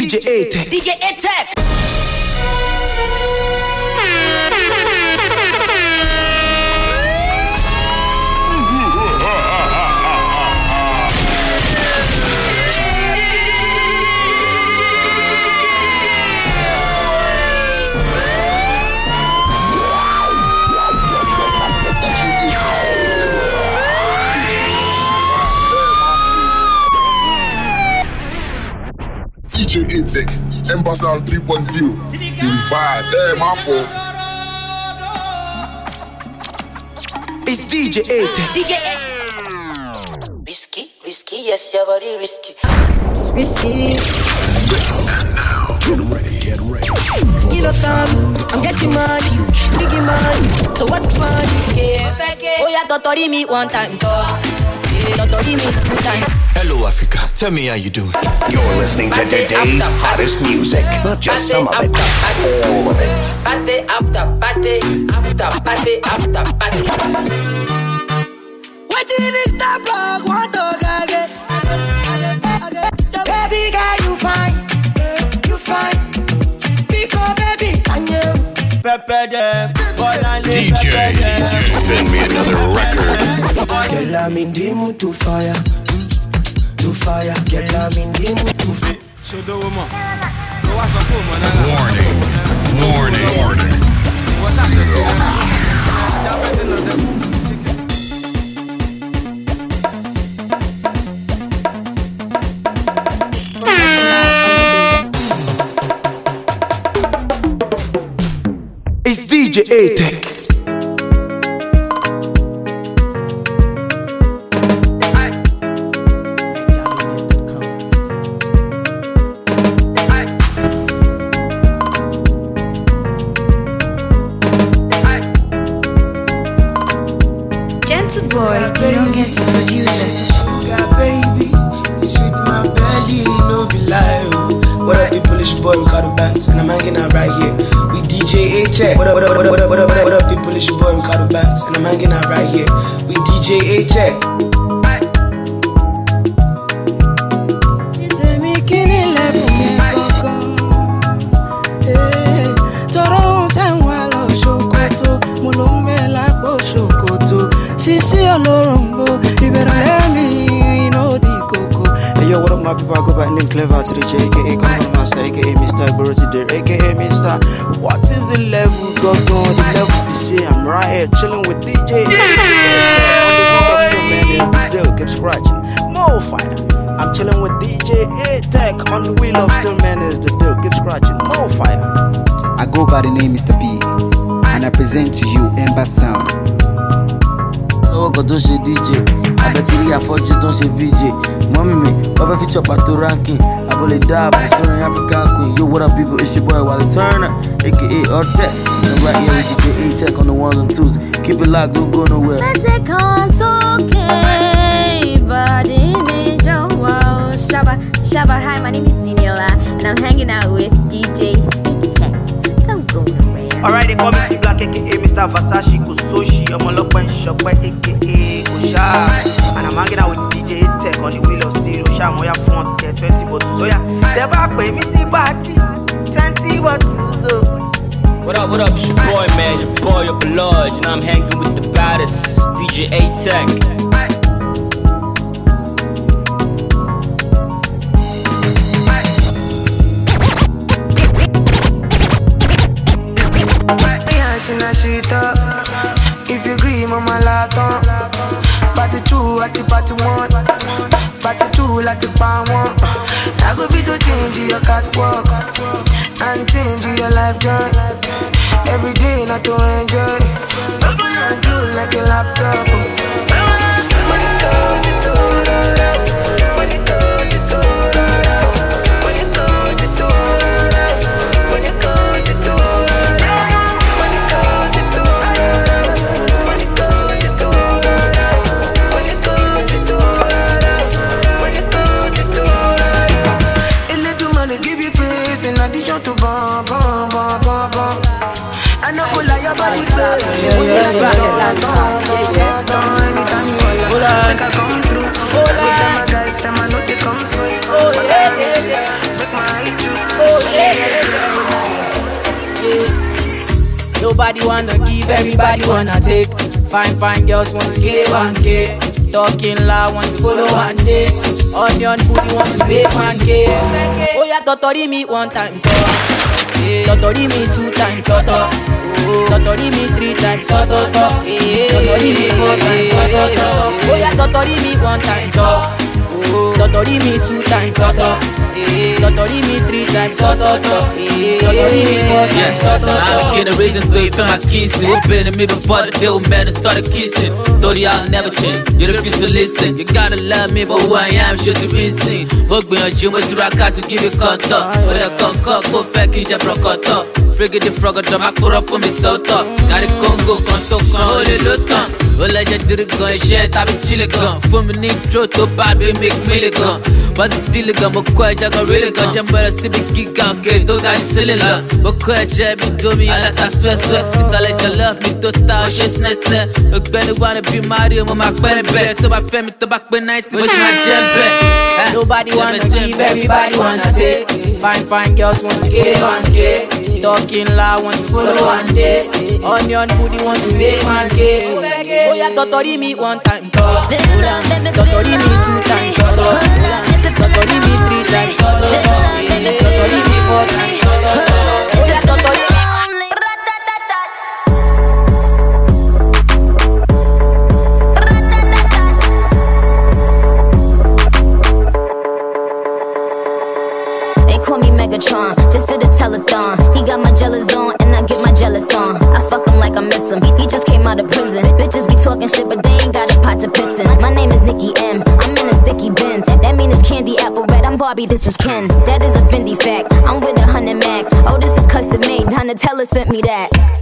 DJ A-Tech. DJ A-Tech. DJ Intake, Embasal 3.0. Purified, eh, my fault. It's DJ A-Tech. DJ A-Tech. Risky, risky, yes, your body risky. Risky. Kilo time, I'm getting money, biggie money. So what's the fun? Oh yeah, totori me one time. Totori me two time. Hello, Africa. Tell me how you doing. You're listening to today's hottest music. Not just some of it, all of it. Party after party, after party after party. Wetin is that plug? One dog again. Baby girl, you fine, you fine. Pick up, baby, and you. DJ, DJ, spin me another record. Girl, I'm in the mood to fire, to fire. Girl, I'm in the mood to fire. Warning, warning, warning. It's DJ A-Tech. Belly, no be lie. Oh. What up, the Polish boy Ricardo Banks, and I'm hanging out right here with DJ A-Tech. What up, what up, what up, what up, what up, what up, the Polish boy Ricardo Banks, and I'm hanging out right here with DJ A-Tech. My people? I go by the name Clever to the J, aka Common Master, aka Mr. Igboro today, aka Mr. What is the level, gangan? The level be say I'm right here chilling with DJ. Keep scratching, more fire. I'm chilling with DJ A-Tech on the wheel of Still Man is the deal. Keep scratching, more fire. I go by the name Mr. P, and I present to you Ember Sound. lọ́wọ́ kan tó ṣe dj abẹ́tírí àfọ́jú tó ṣe vj mọ́mí mi wọ́n fẹ́ feature pàtó ranking eh. abọ́lé dáàbò sórin african queen yo what up people it's your boy wale turner aka ortex and right here with dj a-tech on the ones and twos keep it locked don't go nowhere. Lẹ́sẹ̀ kan sókè, ìbàdí mi jọ wá o. Shabba, Shabba, hi, my name is Niniola, and I'm hanging out with DJ Tech. Don't go nowhere. Alright, they call me T Black, aka Mr. Versace, Kusoshi, I'm a ọmọlọpẹ nsọpẹ, aka Osha. And I'm hanging out with DJ Tech on the wheel of steel. Osha, mo ya fún ọtẹ twenty bottles. Oya, tẹ́fà pè mí sí pàtì, twenty bottles o. What up, what up, it's your boy, man, your boy, your blood. You know, I'm hanging with the baddest, DJ A-Tech. If you agree, mama laton. Party two, at the party one. Party two, like the one. I go be to change your catwalk and change your life joy. Every day, not to enjoy. Open your do like a laptop. Everybody wanna take. Fine, fine girls want to get one K. Talking loud, want to follow one day. Onion booty want to make one K. Oh yeah, totori me one time, talk. Totori me two time, toto. Totori me three time, toto. Totori me four time, toto. Oh yeah, totori me one time, talk. Totori me two time, toto. Totori me three times, tototo Totori me four times, tototo I'm generation three from my kids Who've been to me before the deal man and started kissing Though y'all never change, you to listen You gotta love me for who I am, sure to be seen Fó gbìyànjú mo ti ra ká to give you contour Ó dẹ̀ kọ̀ọ̀kan kó fẹ́ kí n jẹ́ prọ̀kọ̀tọ̀ Frigga the frog ọ̀dọ̀ máa kúrọ̀ fún mi sọ́tọ̀. Kárí kóńgò kan tó kan ó lè ló tán. Ó lẹ́jẹ̀ dírí gan iṣẹ́ tàbí chile gan. Fún mi ní intro tó bá bí mi pínlẹ̀ gan. Wọ́n ti dílé gan, mo kọ́ ẹja gan rílẹ̀ gan. Jẹ́ mọ́ra síbi gíga òkè tó ga ní sílẹ̀ lọ. Mo kọ́ ẹ̀jẹ̀ mi domi aláta I Ìsàlẹ̀ jẹ love mi tó ta ọṣẹ sinẹ́sinẹ́. Ògbẹ́ni wà ní bí Mario, mo máa pẹ́ bẹ́ẹ̀. Tó bá fẹ́ mi tó bá pé 90, mo ṣe máa jẹ́ bẹ́ẹ̀. Nobody wanna give, everybody wanna take. Fine, fine girls want to get on, get. Talking loud, want to follow one day. Onion booty want to make one K. Oh yeah, totori me one time. Totori me two time, talk. Totori me three time, talk. Totori me four time, talk. Oh yeah, totori Barbie, this is Ken. That is a Fendi fact. I'm with a hundred max. Oh, this is custom made. Donatella sent me that.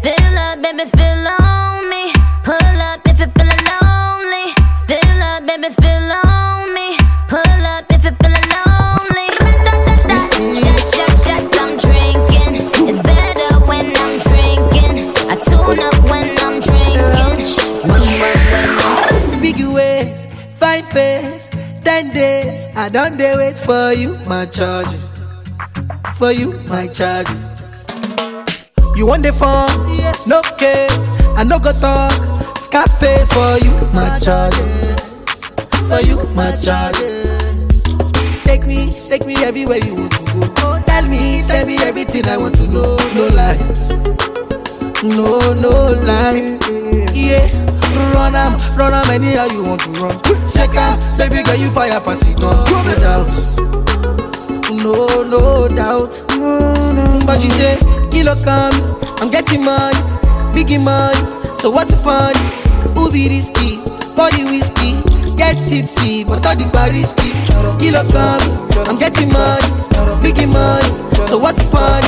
Don't dey wait for you, my charge. For you, my charge. You want the phone? No case. I no go talk. Scarface for you, my charge. For you, my charge. Take me, take me everywhere you want to go. Oh, tell me, tell me everything I want to know. No lies, no, no lie. Yeah, run am, run am anyhow you want to run. Check out, baby girl, you fire pass it on. No doubt, no, no doubt. But you say, kilo come, um, I'm getting money, biggie money. So what's the fun? Be risky? Body whiskey, get tipsy, but all the bar risky. Kilo come, um, I'm getting money, biggie money. So what's the fun?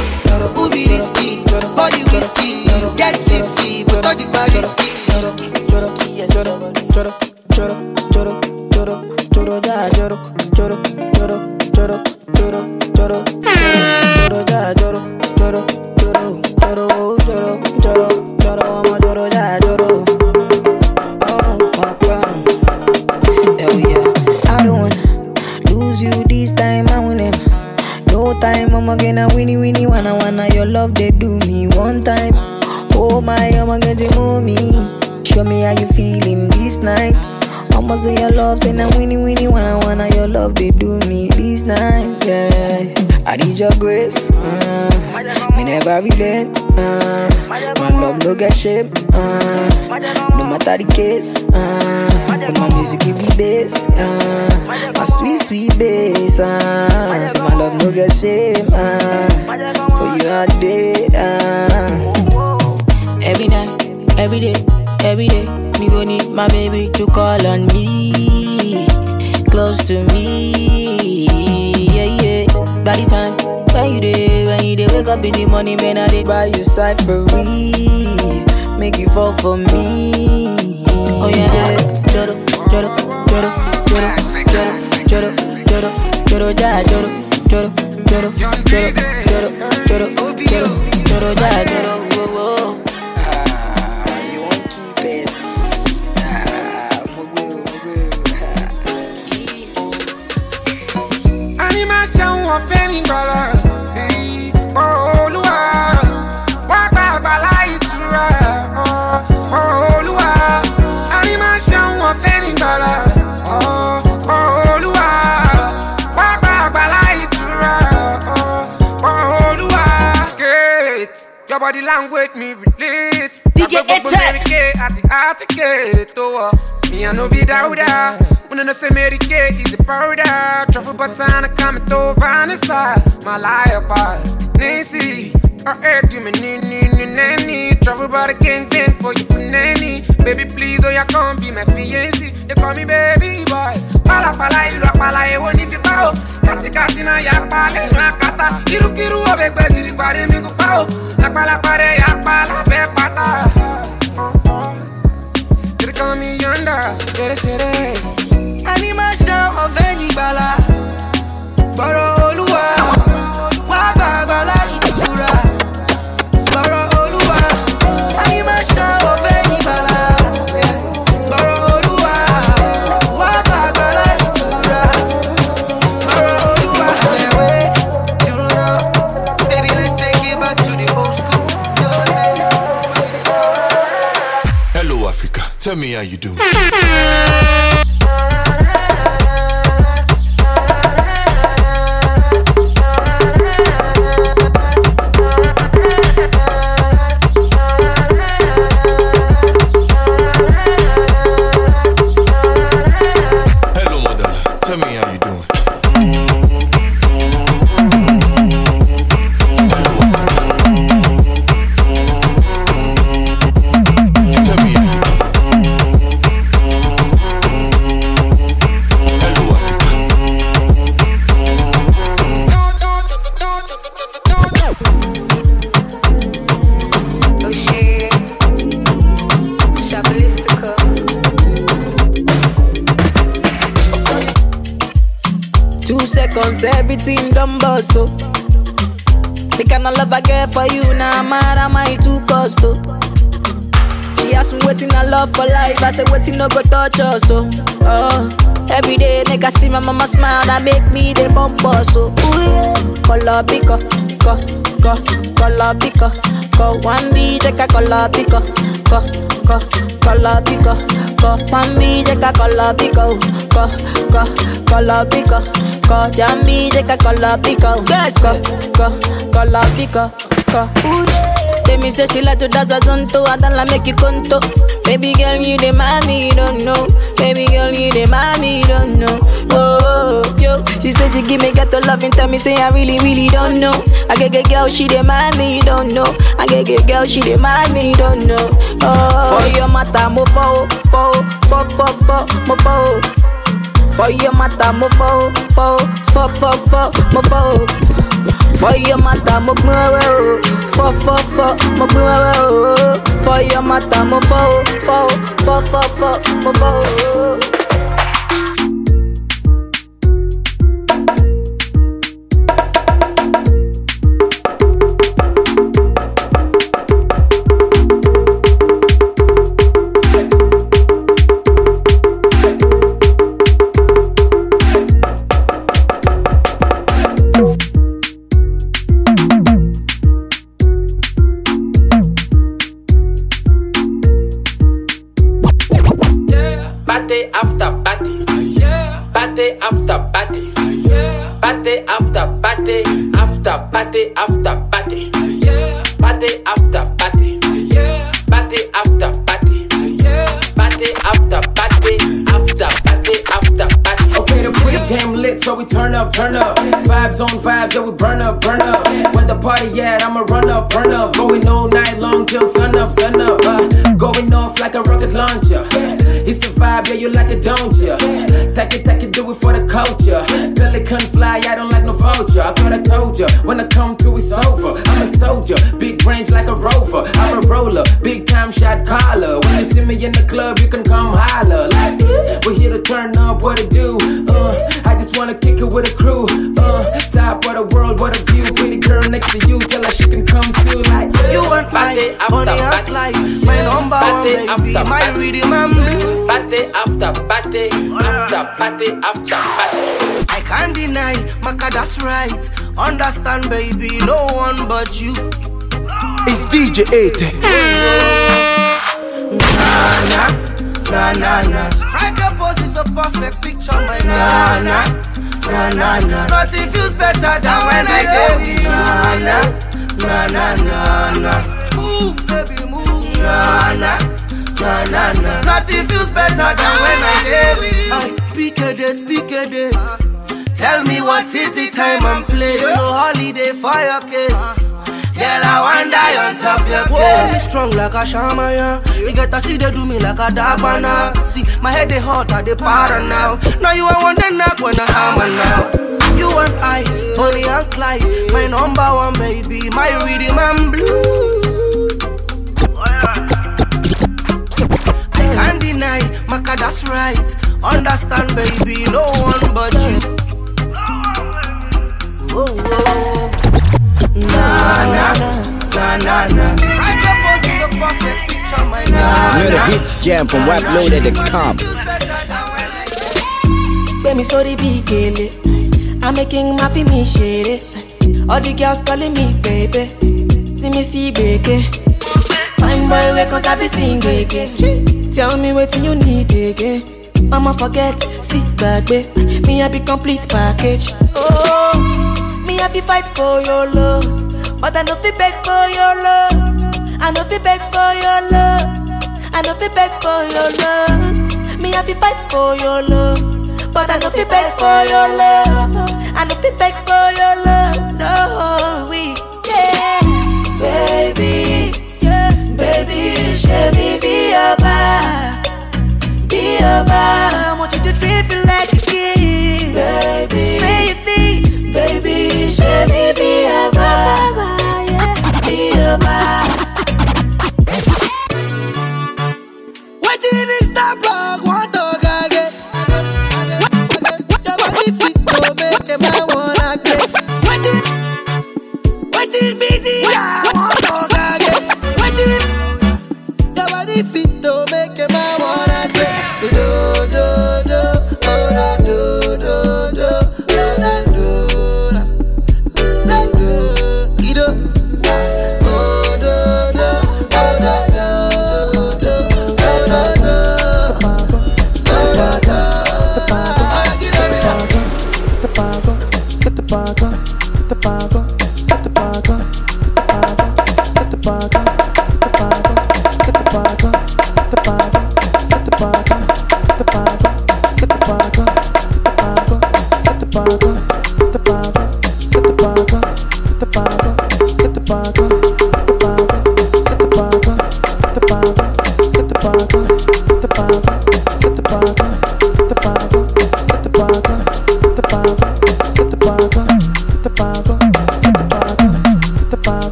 Be risky? Body whiskey, get tipsy, but all the bar risky better. I'ma say your love, say now winnie winnie wanna wanna your love they do me this night. Yeah, I need your grace. Uh, me never relent. Uh, my love no get shame. Uh, no matter the case. Uh, but my music give me bass. Uh, my sweet sweet bass. Uh, so my love no get shame. Uh, for you all day. Uh, every night, every day, every day. Me go need my baby to call on me, close to me. Yeah, yeah. By the time when you day, when you day, wake up in the morning, man, I did buy you side for free, make you fall for me. Oh yeah, joro, joro, joro, joro, joro, joro, joro, ja, joro, joro, joro, joro, joro, joro, joro, joro, ja, joro, whoa, whoa. Your body language me release. DJ Mary Kay àti àtìkè tó wọ̀. Me I no be Dauda. When I say Mary Kay is a powder. Truffle butter and I come to Vanessa. Ah. My liar ah. part. Nancy. I heard you me ni nanny. Travel by the gang gang for you nanny. Baby please oh ya come be my fiancé. They call me baby boy. Pala pala ìlú apala èwo ní fipá o. Kàtìkàtì náà yà pa lẹ́nu àkàtà. Kirúkirú ọbẹ̀ gbẹ gidi parí mi kò pa o. Lápálápá rẹ̀ yà pa lábẹ́ pátá. They call me yonder. Máa ṣan ọ̀fẹ́ nígbàlá gbọ́rọ̀ olúwa wá me how you doing. Oh. The kind of love I get for you, now nah, mad am I too cost, oh. She asked me waiting I love for life, I said waiting no go touch us, oh. oh. Every day, nigga see my mama smile, that make me the bump us, oh. Ooh, yeah. Color pico, co, co, color pico, co. One B, take a color pico, co, co, color pico, co. One B, take a color pico, co, co, color pico, co. Jammy, take a color pico, yes, co, co, color pico, co. Ooh. They me say she like to dance a zonto, I don't like make you conto. Baby girl, you the mommy, don't know. Baby girl, you the mommy, don't know. Oh, yo, she said she give me ghetto love and tell me say I really, really don't know. I get get girl, she the mommy, don't know. I get get girl, she the mommy, don't know. Oh, for your mata, mo fo, fo, fo, fo, fo, mo fo. Your mata, mo fo, fo, fo, fo, fo, mo fo. Your mata, mo wewe o. Fo, fo, fo, mo gbin o. Mata, mo fo, fo, fo, fo, fo, mo fo. understand, baby, no one but you. It's DJ Ate. Na na na na. Strike a pose is a perfect picture, my na na na na na. Nothing feels better than when I go with you. Na na na na na. Move, baby, move. Na na na na na. Nothing feels better than when I go with you. I pick a date, pick a date. Tell me what is the time and place. No holiday for your case. Girl, I want die on top your case. Me strong like a shaman, yeah. You get to see they do me like a dabana. See, my head they hot, I they para now. Now you I want the knock when I hammer now. You and I, Bonnie and Clyde, my number one baby, my rhythm and blues. I can't deny, Maka, that's right. Understand, baby, no one but you. Another hits jam from WapLoaded.com. Gbẹ̀mí sórí bí gèlè, I'm making my fi mi ṣeré. All the girls calling me baby, see me see gbèké. Fine boy wey cause I be sing gbèké. Tell me wetin you need again. Mama forget, see gbàgbé, me I be complete package. Oh, me be fight for your love, but I no fit beg for your love. I no fit beg for your love. I no fit beg for your love. Me be fight for your love. But I no fit beg for your love. I no fit beg for your love. No, we yeah, baby, baby, show me be your bar, be your bar. did it.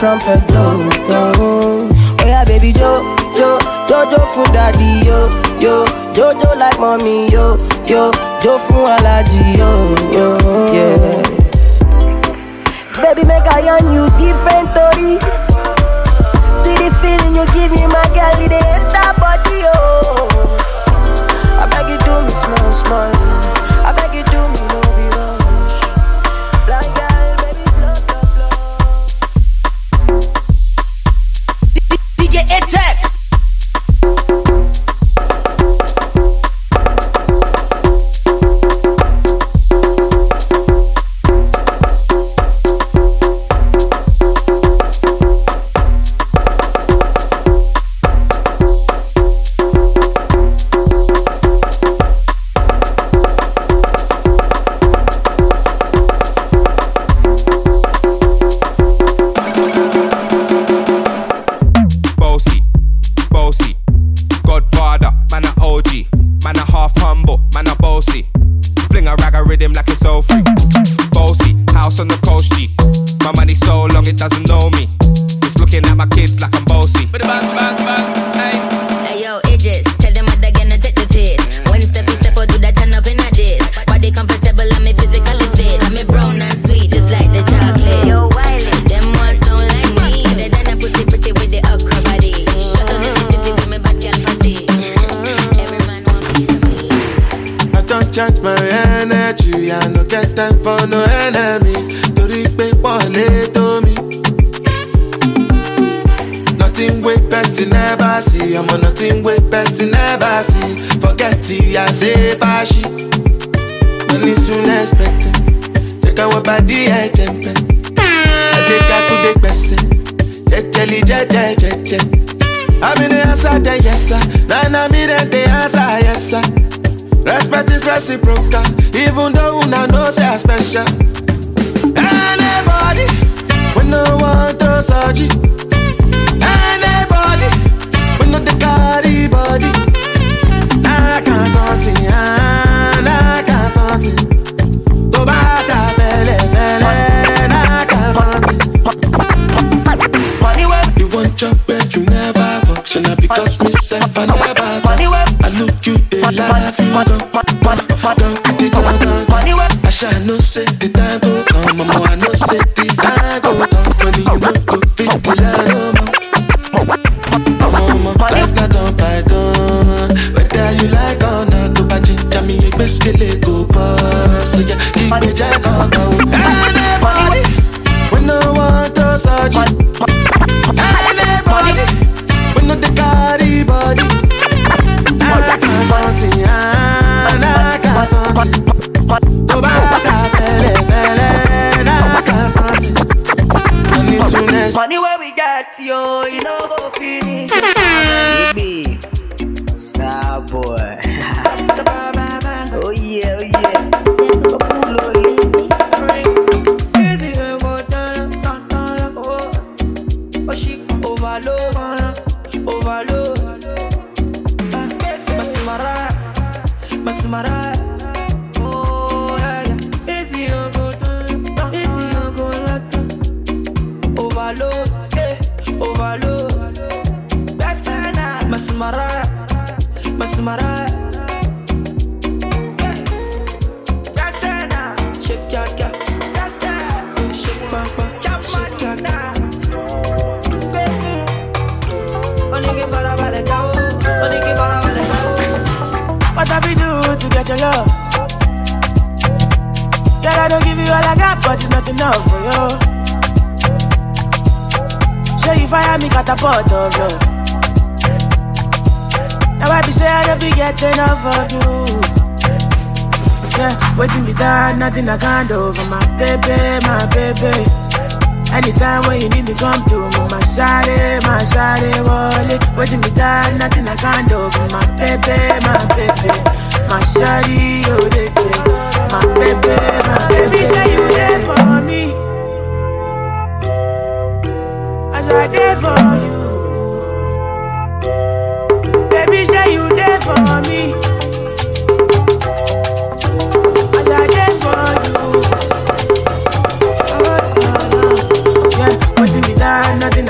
trumpet blow, blow. Oh yeah, baby Joe, Joe, Jojo for daddy, yo, yo, Jojo like mommy, yo, yo, Jo for allergy, yo, yo, yeah. Baby, make I on you different story. See the feeling you give me, my girl, it ain't that body, yo. I beg you do me small, small. It's a. my baby. Anytime when you need me, come to me. My side, my shawty, wallet. What you need, nothing I can't do. My baby, my baby. My shari, you did it. My baby, my baby. Baby, say you there for me. As I there for you. Baby, say you there for me.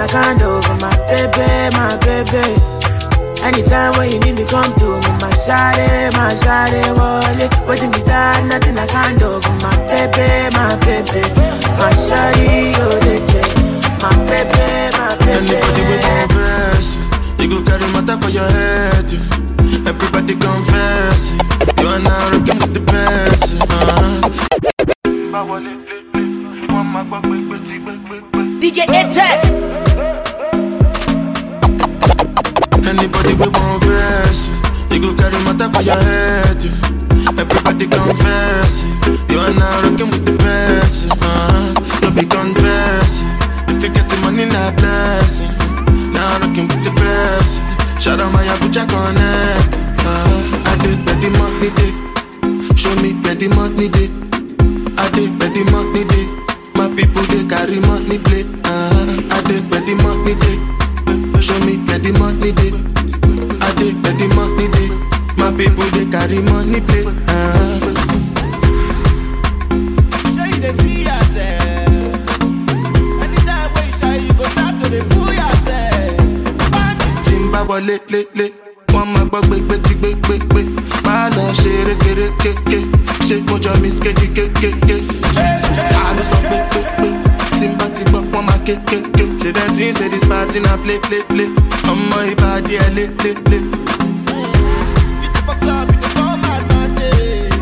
like hand for my baby, my baby. Anytime when you need me, come to me, my shawty, my shawty, wally. Waiting me down, nothing like do for my baby, my baby. My shawty, oh, they take my baby, my baby. Anybody with confess, you go carry matter for your head. Everybody confess, you are not rocking with the best. Uh-huh. DJ A-Tech. Anybody we want verse, you go carry matter for your head. Everybody confess, you are now rocking with the best. Uh-huh. No be confess, if you get the money, not blessing. Now rocking with the best. Shout out my Abuja connect. Uh, I did the money day, show me the money day. I did the money day. My people they carry money play. Uh, I did where the money day. Show me where the money day. I did where the money day. My people they carry money play. Uh, Sure you dey see yourself. Anytime you shy, you go start to dey fool yourself. n bá wọlé lélé wọ́n máa gbọ́ gbégbé tí gbégbégbé máa lọ ṣe rékeré kéké ṣé mo jọ kéde kékéké àlọ́ sọ pé kékéké ṣe dem tí ń ṣe this party na play play play ọmọ ìbàdí ẹ lé lé lé. For club, you dey come advantage.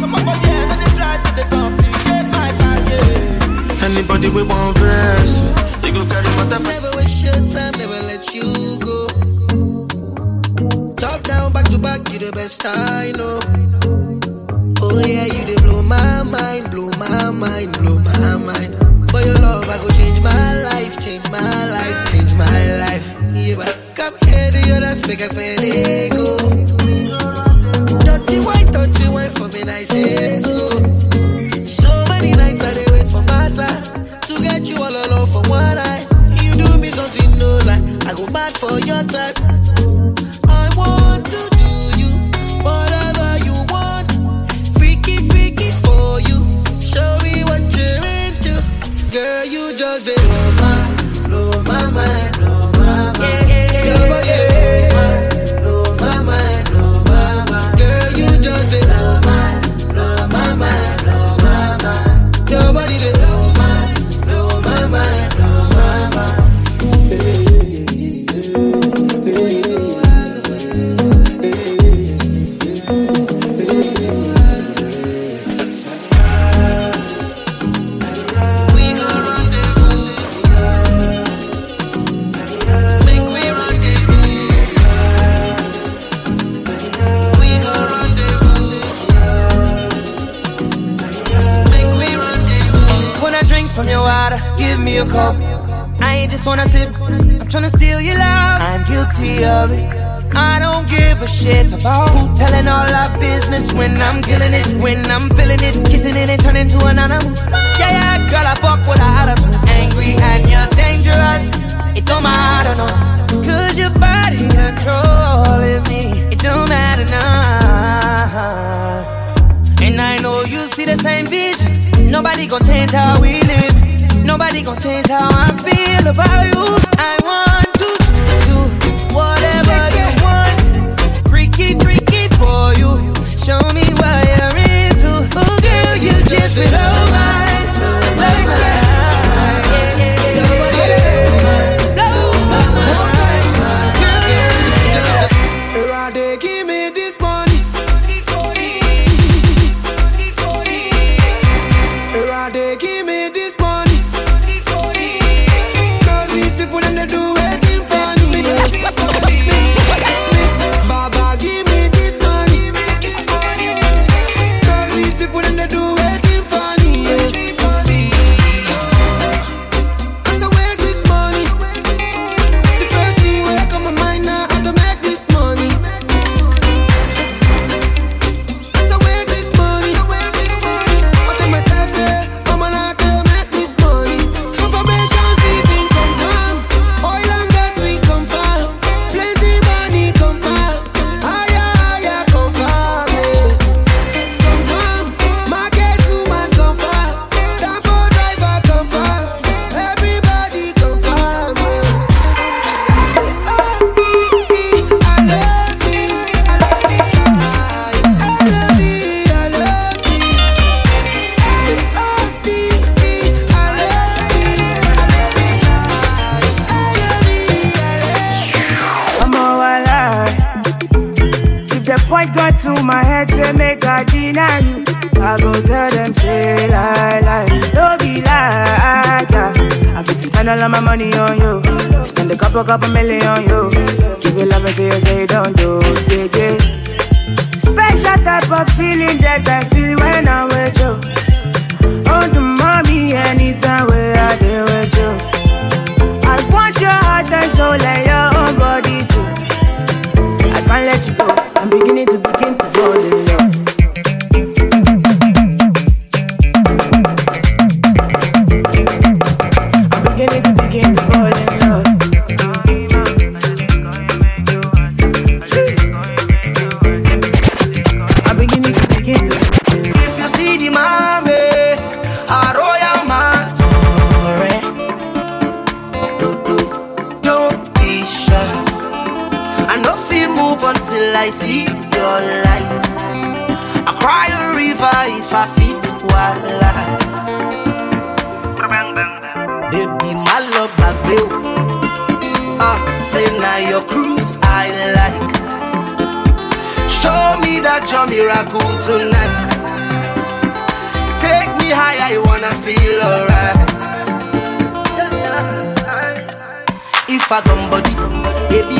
Come up for here, no try to dey complicate my life. anybody wey wan verse you go carry for. Never waste your time, never let you go. Top down, back to back, you the best I know. Oh yeah, you dey blow my mind, blow my mind, blow my mind. For your love, I go change my life, change my life, change my life. Yeah, but come here to your dance, make us spend ego. Dirty wine, dirty wine for me, I say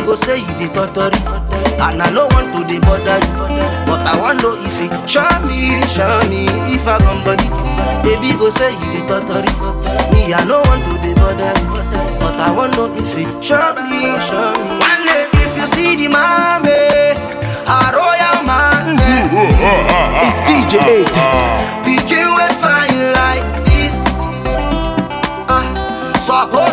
go say you dey totori and i no want to dey bother you but i wan know if you show me show me if i come body baby go say you dey totori me i no want to dey bother you but i wan know if you show me show me. one day if you see the mame eh, a royal man. Eh, it's dj ah, eight. Ah. begin wey fine like this. Uh, suppose.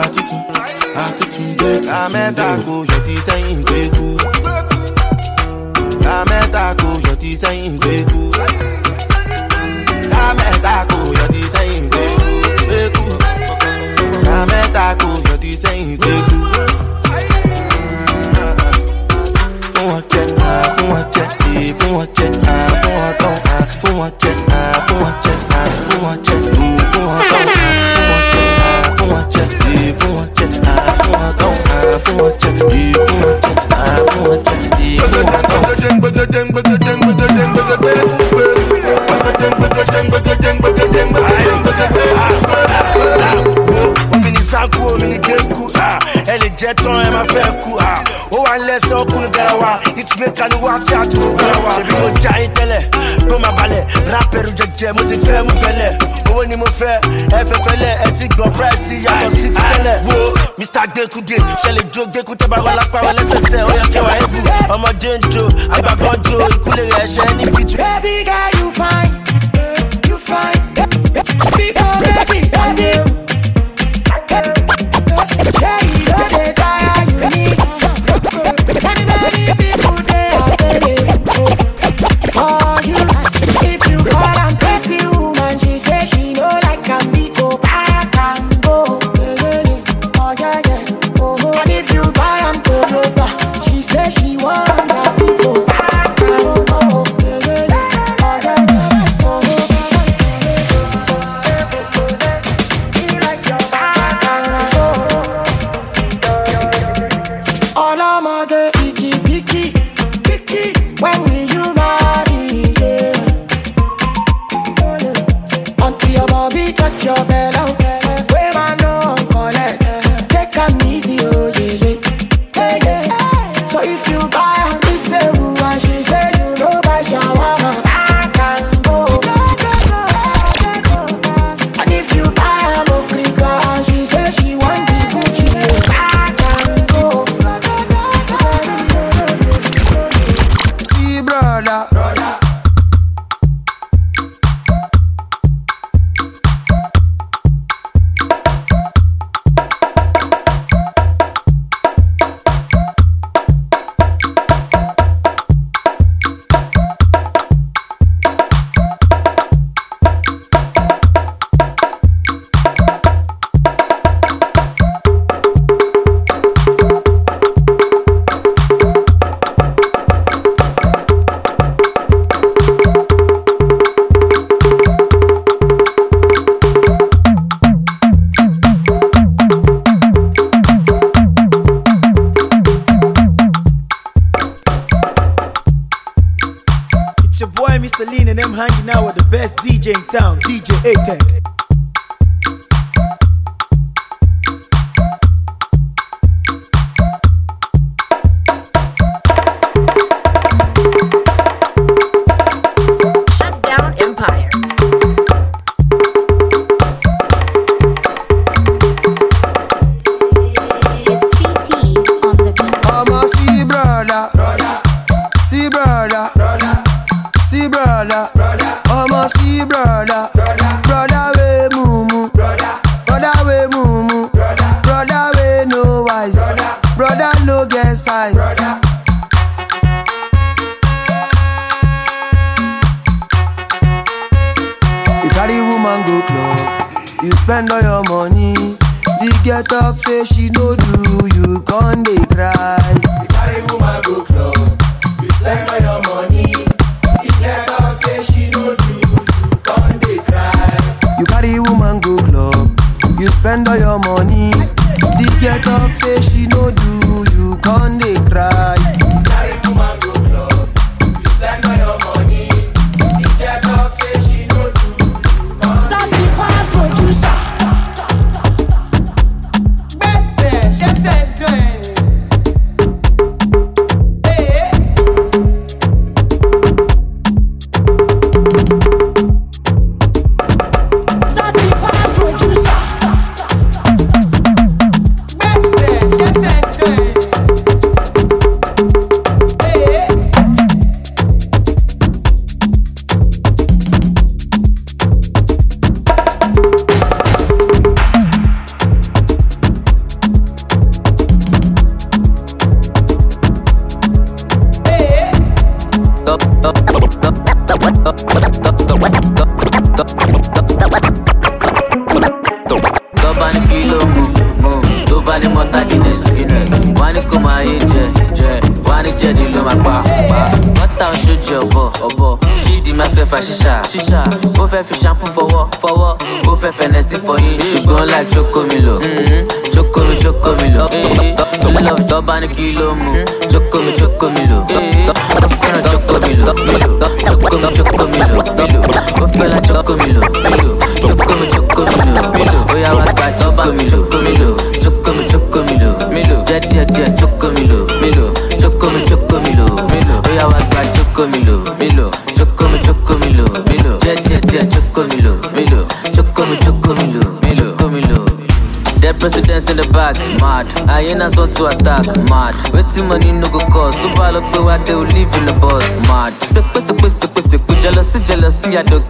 àtútù àtútù I ká mẹ́ta kò yọ ti sẹ́yìn gbé kú ká mẹ́ta kò yọ ti. tán ẹ máa fẹ́ kú à. ó wà nílẹ̀sẹ̀ ọkùnrin gẹ̀rẹ̀ wa ìtúmẹ̀ kanu wa tí a tún bẹ̀rẹ̀ wa. ṣèbí mo já yín tẹ́lẹ̀ tó máa balẹ̀ rápẹ̀rù jẹjẹ mo ti fẹ́ mú bẹ̀lẹ̀ owó ni mo fẹ́ ẹ fẹ́ fẹ́lẹ̀ ẹ ti gbọ́ price ti yàtọ̀ sí ti tẹ́lẹ̀. wo mr gbẹkude ṣẹlẹ̀ jo gbẹkude bá wà lápá wa lẹ́sẹsẹ ó yẹ kí wà ẹ́ bù ọmọdé ń jo àgbàkan jo ìkúlẹ̀ ẹ̀ṣẹ̀ ní bìtú. baby girl you fine.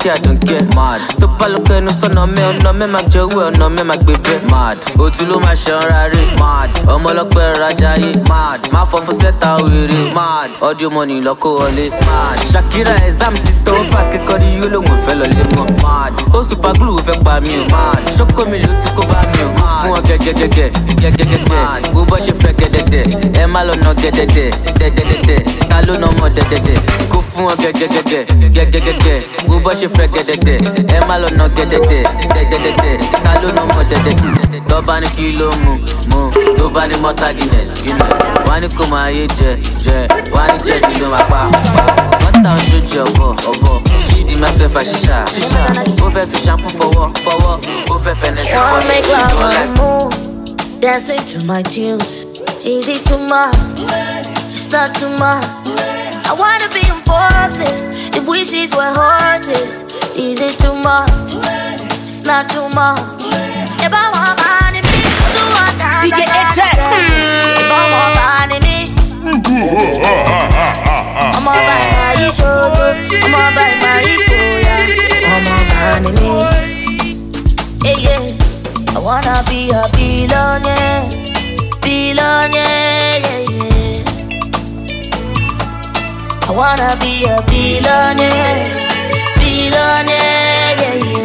Care I don't care, mad. To palo ke no so no me no me mag jowe no me mag bebe, mad. Otu ló máa ṣan mad. Ọmọ ọlọ́pẹ́ rajà yé, mad. Má fọ fún sẹ́ta wèrè, mad. Audio money lọ́kọ́ wọlé, mad. Shakira exam ti tó fà kẹ́kọ̀ọ́ ní yóò lòun fẹ́ lọ lé mọ́, mad. Ó super glue fẹ́ pa mí o, mad. Ṣókò mi ló ti kó bá mi o, mad fún ọ gẹgẹgẹgẹ gẹgẹgẹgẹ bó bọ́ ṣe fẹ́ gẹdẹdẹ ẹ má lọ nà gẹdẹdẹ dẹdẹdẹdẹ ta ló nà ọmọ dẹdẹdẹ? Kó fún ọ gẹgẹgẹgẹ gẹgẹgẹgẹ. Bó bọ́ ṣe fẹ́ gẹdẹdẹ ẹ má lọ nà gẹdẹdẹ dẹdẹdẹdẹ ta ló nà ọmọ dẹdẹdẹ? Tọ́ba ní kí ló mú mú? Tó bá ní mọ́tà guinness guinness. Wá ní kó máa yé jẹ jẹ. Wá ní jẹ ní ló máa pa. Mọ́tà oṣooṣi ọ̀bọ̀ ọ̀bọ̀ ṣídìí máa fẹ́ fa ṣíṣà ṣíṣà. Ó fẹ́ fi ṣampú fọwọ́ fọwọ́. Ó fẹ́ fẹ́ nẹ́sì make love ṣùgbọ́n on láì the move, dancing to my tunes. It too much? It's not too much. I wanna be involved this. If wishes were horses, is it too much? It's not too much. If I want money, me to want DJ A-Tech. If I want money, me. I'm all by my shoulder. I'm all by my shoulder. I'm all money, me. Yeah, yeah. I wanna be a billionaire, billionaire, wanna be a billionaire, billionaire, yeah, yeah.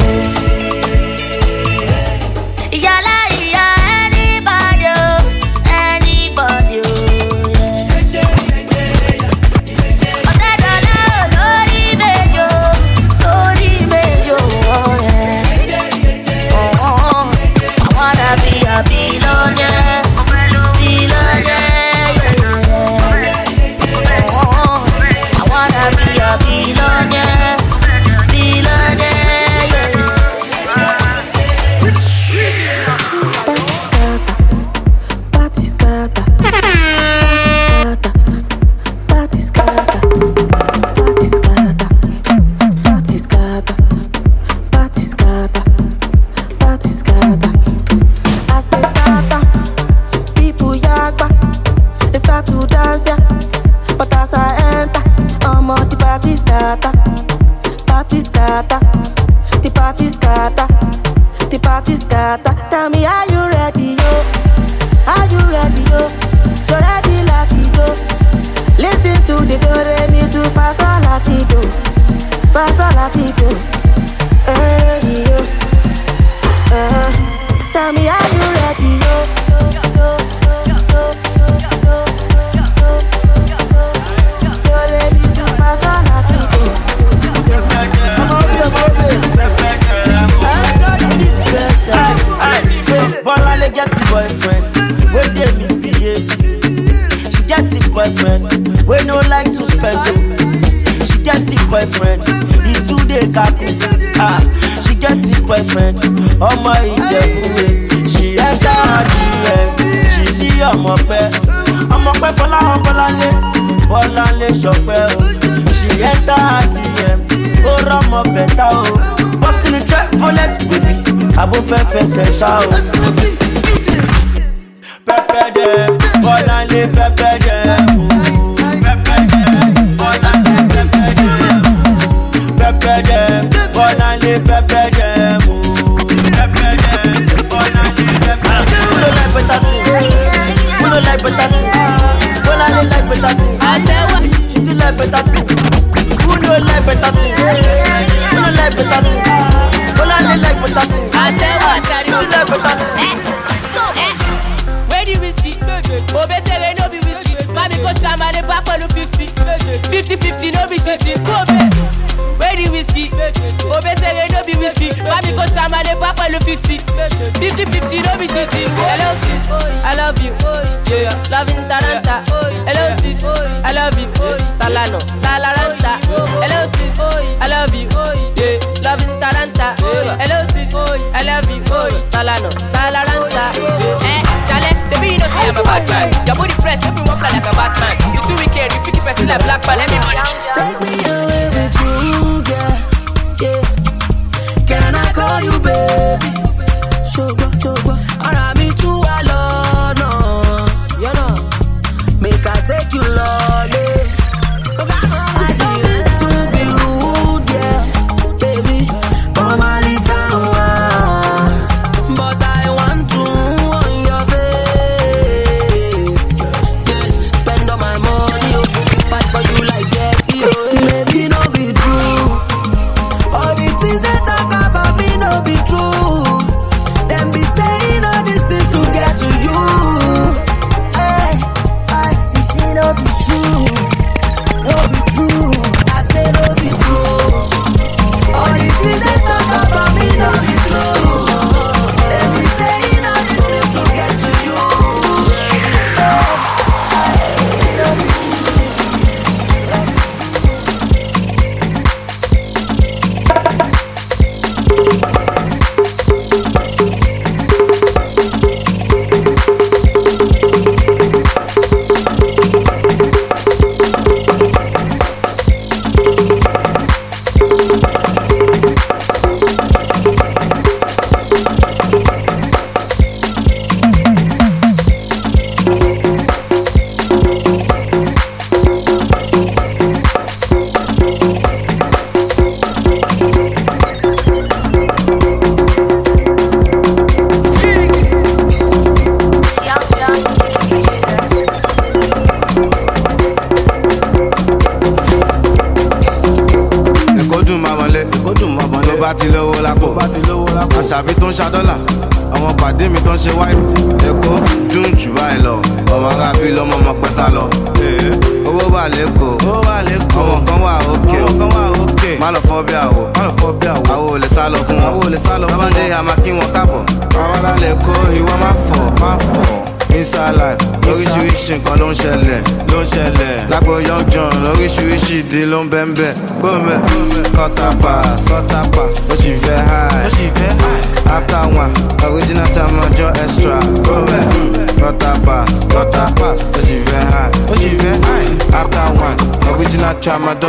So.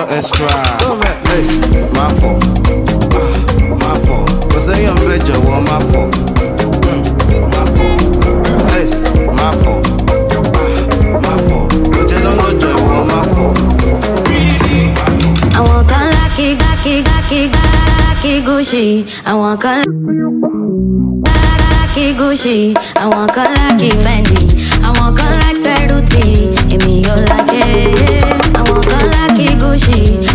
not extra. Don't let this, my fault. Uh, my fault. Cause I am better, well, my fault. Mm, my fault. This, my fault. Uh, my fault. But you don't know joy, well, my fault. Really, my fault. I want on lucky, lucky, lucky, lucky Gucci. I want on lucky Gucci. I want on lucky Fendi. I walk on like Cerruti. Give me your lucky lucky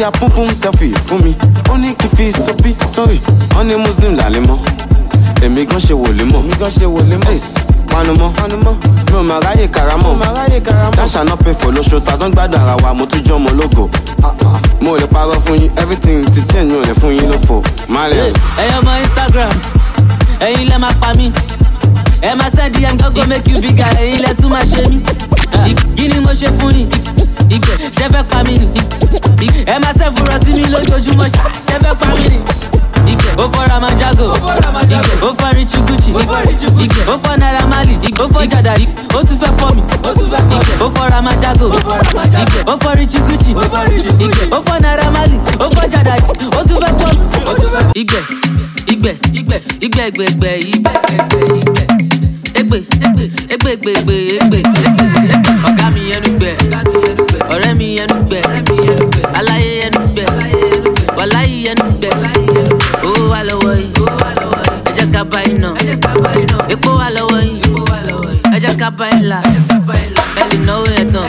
ya púnpún selfie fún mi. Ó ní kí fi sọ́bí sorry wọ́n ní muslim làlẹ́ mọ́. Èmi gan ṣe wòlé mọ́. Ace, panumọ́ mi ò máa ráyè karamọ́ dáṣà náà pè fò lóṣù tán gbádùn ara wa mo tún jọ́ ọmọ ológo. Mo lè parọ́ fún yín. Everything ti change mi ò fún yín lófo. Malẹ̀. ẹyọ ọmọ instagram ẹyin lẹ máa pa mí. Ẹ máa send dm gọ́gọ́ make you bigger. Ẹyin lẹ tún máa ṣe mí. Kí mo ṣe fún yín. Ṣe fẹ́ pa mí ẹ máa send fúnra sí mi lójoojúmọ́ ṣá ṣe fẹ́ pa mí ni. ó fọ́ra máa jágò ó fọ́ rí chukuchi ó fọ́ naira mali ó fọ́ jàdàrí ó tún fẹ́ fọ́ mi ó fọ́ra máa jágò ó fọ́ rí chukuchi ó fọ́ naira mali ó fọ́ jàdàrí ó tún fẹ́ fọ́ mi. ìgbẹ́ ìgbẹ́ ìgbẹ́ ìgbẹ́ ìgbẹ́ ìgbẹ́ ìgbẹ́ egbe egbe egbe egbe egbe ọ̀gá mi yẹnu gbẹ ọ̀rẹ́ mi yẹnu gbẹ aláyé yẹnu gbẹ wàláyé yẹnu gbẹ owó wà lọ́wọ́ yìí ẹ jẹ́ ká bá iná epo wà lọ́wọ́ yìí ẹ jẹ́ ká bá la ẹ lè náwó yẹn tán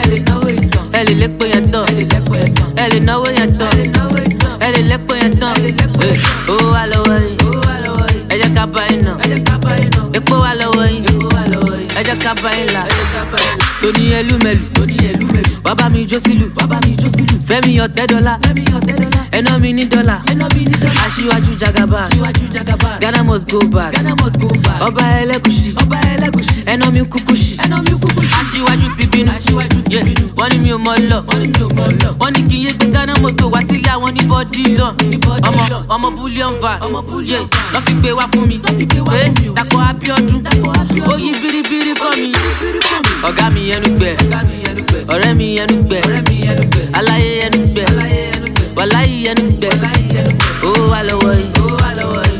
ẹ lépo yẹn tán ẹ lépo yẹn tán owó wà yìí epo wà lọ́wọ́ yín ẹ jẹ́ ká bá bàbá mi jó sílù fẹ́mi ọ̀tẹ́dọ́lá ẹná mi ní dọ́là aṣíwájú jagaba ghana must go back ọba ẹlẹ́gùsì ẹná mi kúkúsì aṣíwájú ti bínú Yeah, wọ́n ní mi ò mọ lọ wọ́n ní kí n yé gbé ghana must go wá sílé àwọn ní bọ́dí lọ. Ọmọ ọmọ bullion van Yeah, lọ́ fi gbé wá fún mi. Eh, dàpọ̀ abiodun ó yí biribiri kọ́ mi. Ọ̀gá mi yẹnu gbẹ. Ọ̀rẹ́ mi Remy and the. I lie and Oh, Halloween.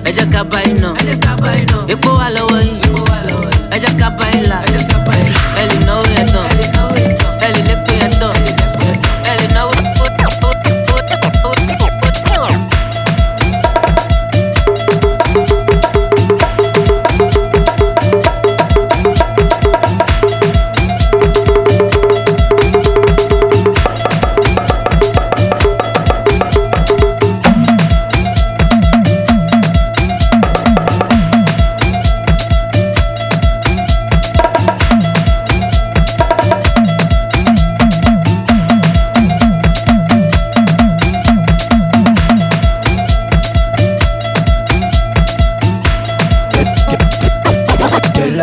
Eja kabaino. Epo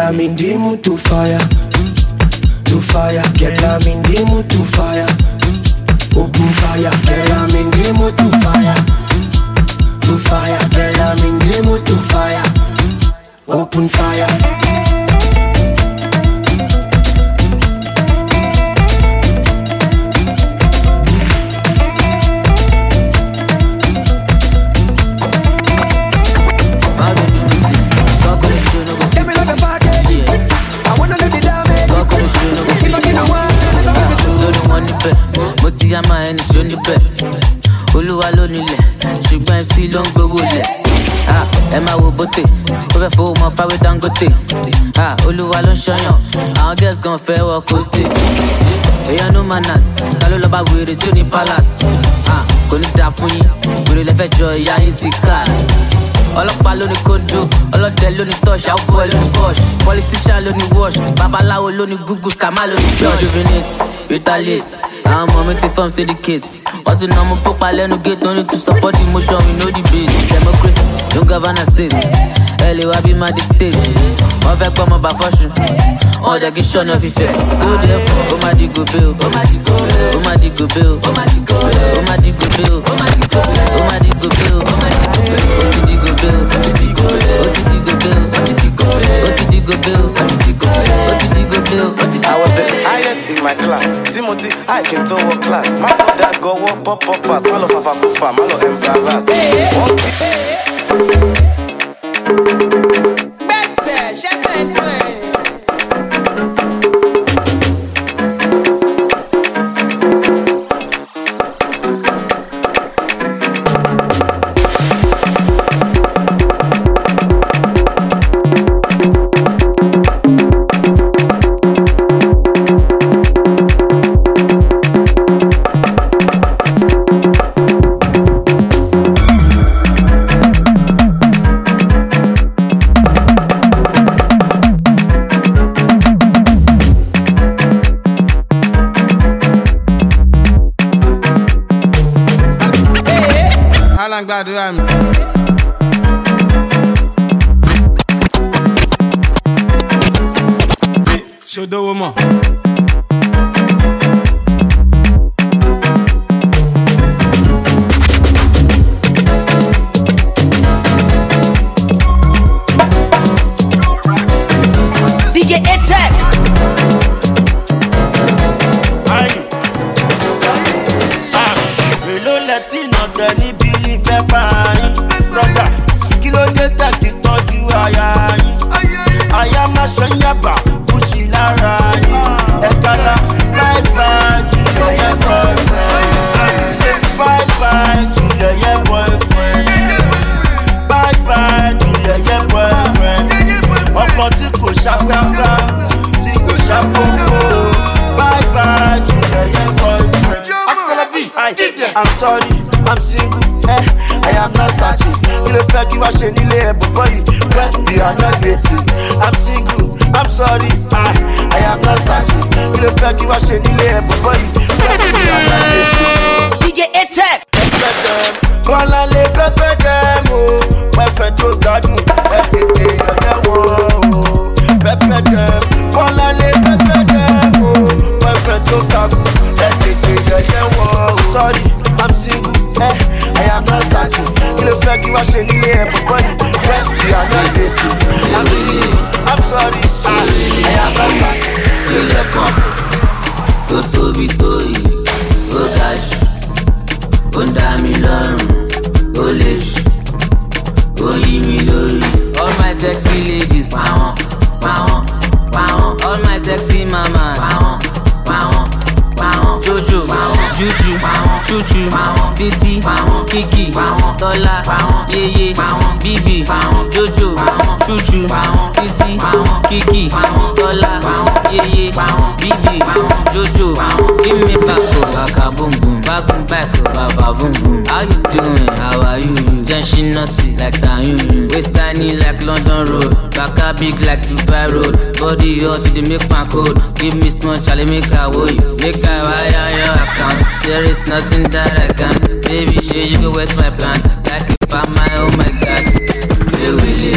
I'm in the mood to fire, to fire. Girl, I'm in the mood to fire, open fire. Girl, I'm in the mood to fire, to fire. Girl, I'm in the mood to fire, open fire. Gbowó lẹ̀ Ah, ẹ máa wo bóté ó fẹ́ fowó mọ fáwé dangote. Ah, olúwa ló ń ṣọyàn. Àwọn girls gan fẹ́ wọ kóstè èèyàn no manners. Ta ló bá wèrè tí ó ní palace? Ah, kò ní dáa fún yín. Wèrè lẹ́fẹ̀ẹ́ jọ ìyá yín ti ká ọlọ́pàá ló ní kóńdó ọlọ́dẹ ló ní touch. Àwùjọ ló ní bush politician ló ní wash. Babaláwo ló ní google scammer ló ní retaliate ọmọ mi ti form syndicate wọ́n ti nà ọmọ pópa lẹ́nu gate need to support the motion we know the base democracy no govern a state ẹ lè wá bí má dictate wọ́n fẹ́ pọ́ ọmọ bá fọ́ṣù wọ́n jẹ́ kí sọ́nà fífẹ́ so therefore ó má di gòbé o ó má di gòbé o ó má di gòbé o ó má di gòbé o ó má di gòbé o ó má di gòbé o ó má di gòbé o ó má di gòbé o ó ti di gòbé o ó ti di gòbé o ó ti di gòbé o ó ti di gòbé o ó ti di gòbé o ó ti di gòbé o in my class. Timothy, I came to work class. My father go work pop pop pass. Malo fafa kufa, malo embarrass. Bẹ́sẹ̀ do I'm. Chuchu kiki pàwọn tọ́lá yeye pàwọn jojo chuchu kiki pàwọn tọ́lá yeye pàwọn jojo give me back. To baka boom boom back boom back to baba boom boom how you doing? How are you? Then she nurses like tayun waist tiny like london road. Baka big like dubai road. Body hot you dey make my cold give me small chale make i wo you. Make i wire your account. There is nothing that i can't. Baby shey you go wet my plants like if i'm my oh my god. Ewele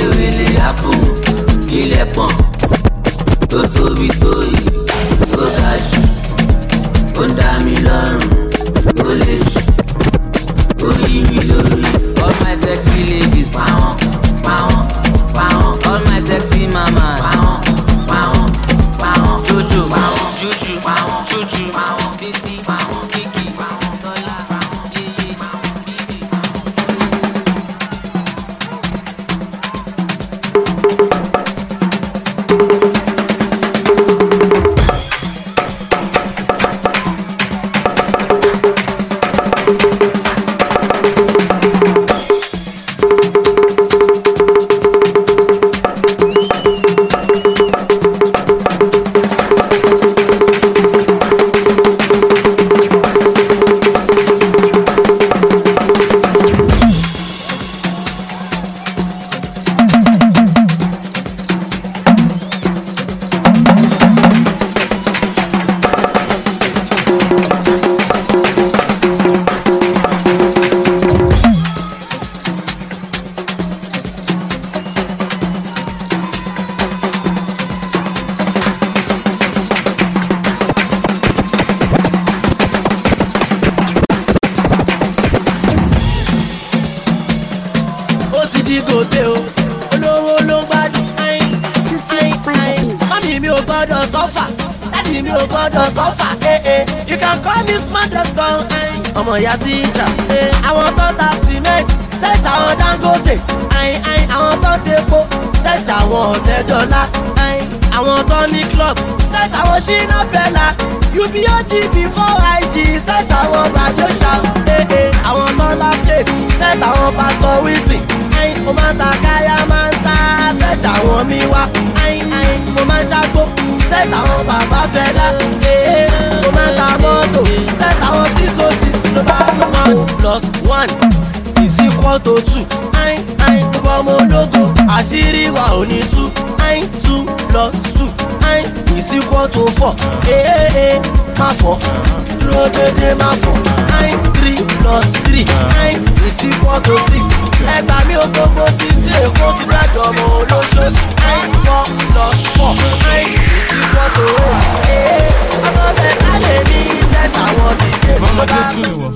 ewele happen. Ilẹ̀ pọ̀n tó tóbi tó yìí ó ga jù ó ń dá mi lọ́rùn ó lè jù ó yí mi all my sexy ladies. Pàwọn pàwọn pàwọn all my sexy mamas. Pàwọn gbọ́dọ̀ sọ́fà dáàdì mi ò gbọ́dọ̀ sọ́fà ee eh, you can call me smart ayin ọmọ ìyá tíjà ee àwọn tó ta cement sẹ́ẹ̀sì àwọn dangote. Àwọn tó tepo sẹ́ẹ̀sì àwọn ọ̀tẹ́dọ́là ayin àwọn tó ní club sẹ́ẹ̀sì àwọn ṣínà bẹ́là ubot before ig sẹ́ẹ̀sì àwọn gbàdúrà ee eh, àwọn tọ́lá plate sẹ́ẹ̀sì àwọn pastor wilson. Mo máa ta káyà máa ń ta sẹ́ẹ̀sì àwọn mi wá. Mo máa ń ṣàgbó sẹ́ẹ̀sì àwọn bàbá fẹ́lá ee mo máa ń ta mọ́tò. Sẹ́ẹ̀sì àwọn six oh ló bá mú one plus one is equal to two. Gbogbo ọmọ ológun àṣírí wa ò ní tú. Two plus two. Is equal to four. Má fọ. Dúró dédé má fọ three plus three. Ayin is equal to six. Ẹgbà mi ò gbogbo sísè èkó ti fẹ́ dọ̀mọ́ olóṣooṣù ayin four plus four. Ayin is equal to eight. Ọmọ bẹ́ẹ̀ ká lè ní sẹ́tà wọn dìde tó Jésù ni wọ̀.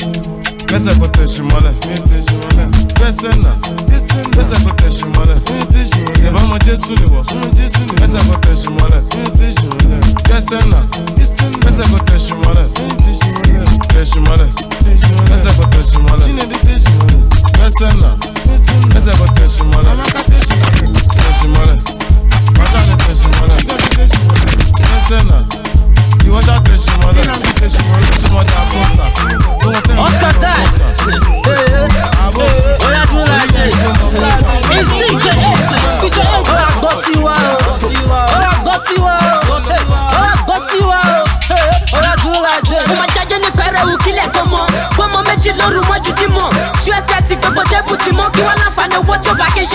Gbẹ́sẹ̀ kò tẹ̀sí mọ́lẹ̀. Gbẹ́sẹ̀ nà. Gbẹ́sẹ̀ kò tẹ̀sí mọ́lẹ̀. Ìbá ọmọ Jésù ni wọ̀. Gbẹ́sẹ̀ kò tẹ̀sí mọ́lẹ̀. Gbẹ́sẹ̀ nà. Gbẹ́sẹ̀ kò tẹ̀sí mọ́lẹ̀. Tẹ̀sí mọ́lẹ̀. Gbẹ́sẹ̀ kò tẹ̀sí mọ́lẹ̀. Gbẹ́sẹ̀ nà. Gbẹ́sẹ̀ kò tẹ̀sí mọ́lẹ̀. Tẹ̀sí mọ́lẹ̀. Bàtà ni tẹ̀sí mọ́lẹ̀. Gbẹ́sẹ̀ nà. You you want what I I've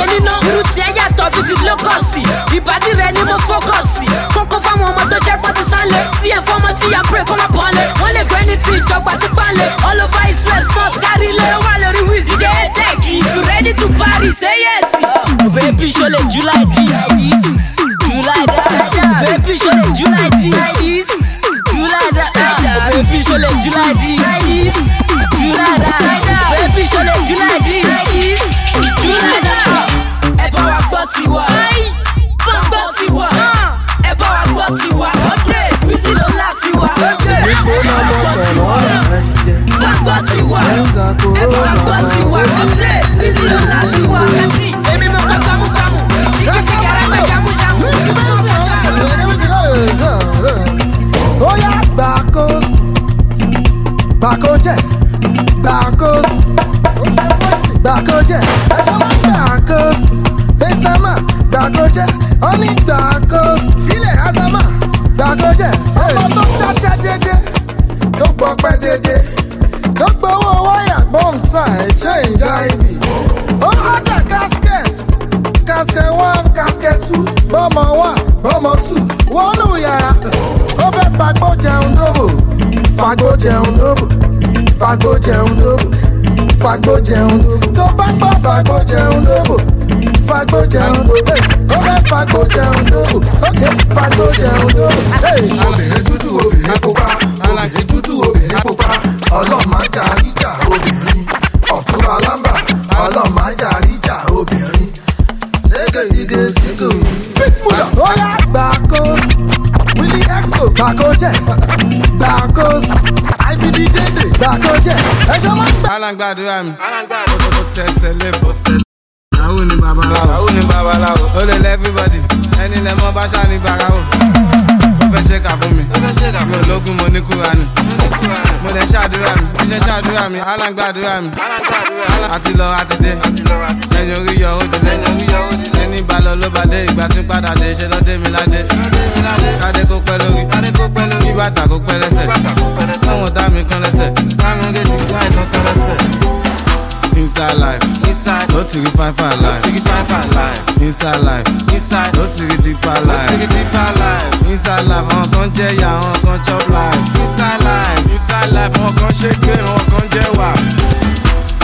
ní Ìbàdí rẹ̀ ni mo. Kókó fáwọn ọmọ tó jẹ́ pọ́t sálẹ̀ tí ẹ̀ fọ́mọ tí ya pray kó má bọ́lẹ̀ wọ́n lè gbé ní ti ìjọba tí pálẹ̀ all over east west north kárí lé wà lórí wheels ìdè tech if you ready to party say yes. Oh, baby ṣo lè ju like obìnrin dúdú obìnrin pupa. Obìnrin dúdú obìnrin pupa. Ọlọ́mọ jàrí jà obìnrin. Ọ̀túnba lámbà. Ọlọ́mọ jàrí jà obìnrin. Ségesíge sígò. fitmula ó yá gbàkós willy exo gbàkójẹ gbàkós ibd dédé gbàkójẹ ẹ ṣe máa ń gbà. alangbadura mi. Tẹsẹ̀ lẹ́bọ̀ tẹsẹ̀ làwọn ni babaláwo. làwọn ni babaláwo. Ó lè lẹ́ everybody. Ẹni lẹ́mọ́ bá ṣáà ní bàrà. Fẹ́ ṣe kà fún mi. Mi. Ò lógún mo ní kúra ni mo lè ṣàdúrà mi. Bí ṣe ṣàdúrà mi. Mi. Àti lọ àti dé. Ẹni orí yọ ó ti dé. Ẹni bá lọ ló bá dé. Ìgbà tí padà dé ṣe mi ládé. Kádé kó pẹ́ lórí. Bàtà kó pẹ́ lẹ́sẹ̀. Mi kan lẹ́sẹ̀. Káwọn gé ti gbá ìtàn kan lẹ́sẹ̀. Inside life, inside, no five five life, no to five five life. Inside life, inside, no get deep five life, no get deep five life. Life, àwọn kan jẹ́ ìyá, àwọn kan chop life. Inside life, inside life, àwọn kan ṣe gbé, àwọn kan jẹ́ wà.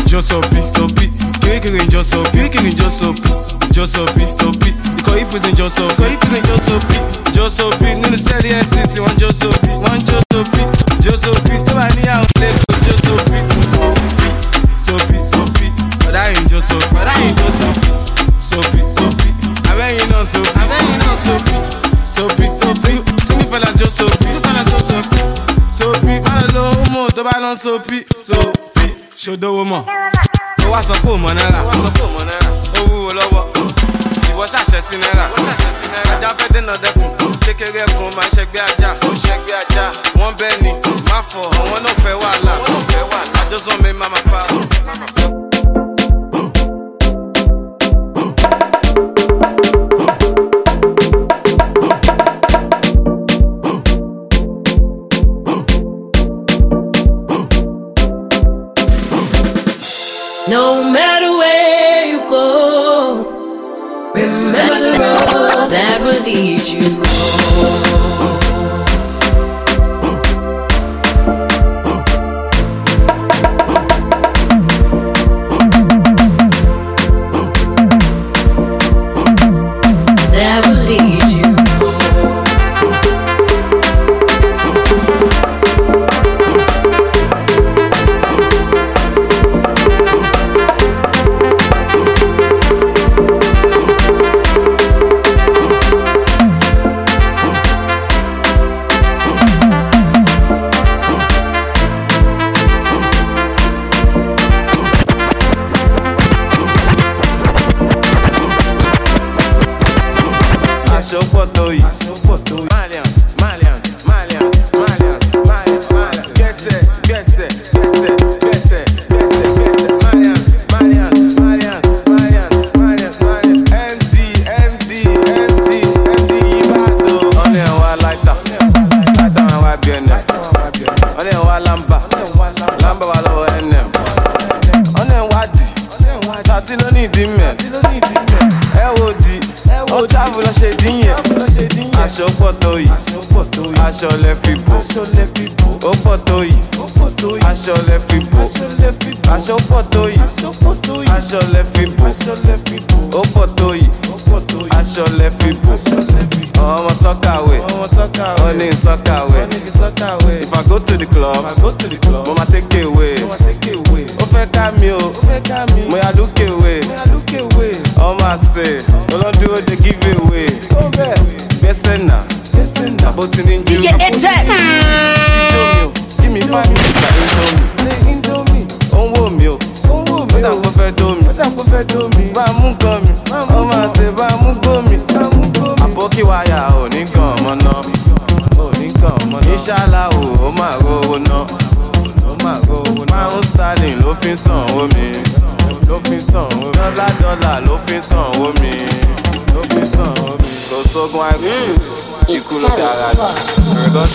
Jo sopi, kirikiri jo sopi, kirikiri jo sopi, jo sopi. Ikọ̀ ìpèsè jo sopi, ikọ̀ ìpèsè jo sopi, jo sopi. Nínú sẹ́ẹ̀lì NCC, wọ́n jo sopi, wọ́n jo lọ sopi, sopi. Ṣòdowó mọ̀, ó wá sọ pé ò mọ náírà, ó wúwo lọ́wọ́, ìwọ ṣàṣẹ sí náírà. Ajá fẹ́ dènà dẹkùn, kékeré ẹkùn máa ṣẹgbẹ́ ajá. Ó ṣẹgbẹ́ ajá, wọ́n bẹ́ẹ̀ ni, má fọ̀, àwọn náà fẹ́ wàhálà. I just want me mama pa. No matter where you go, remember the road that will lead you home.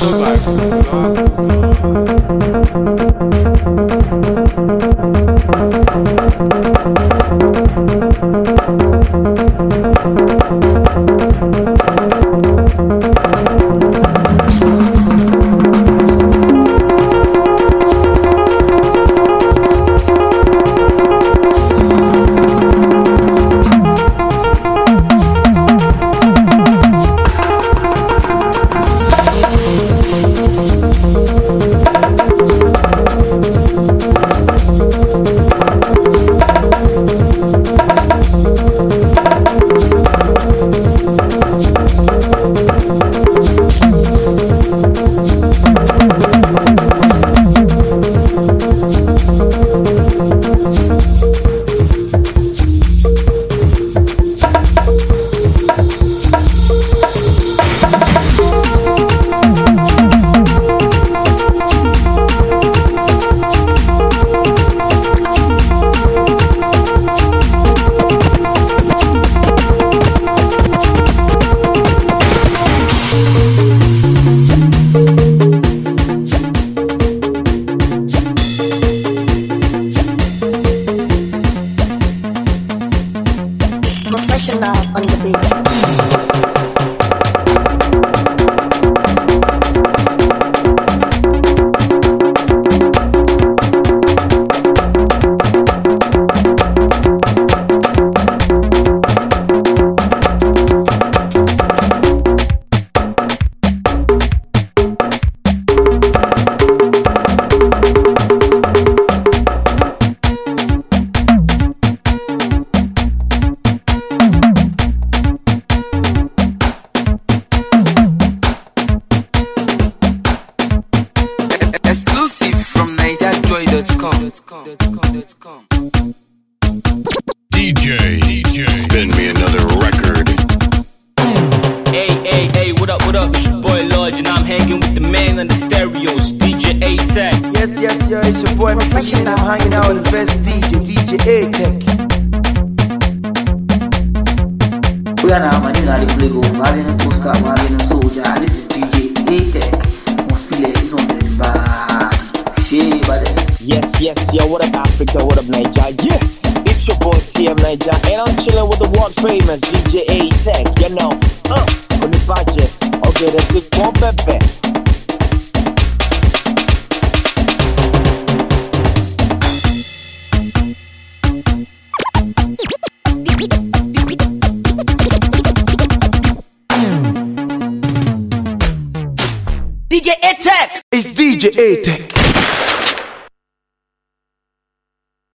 Ẹ̀rọ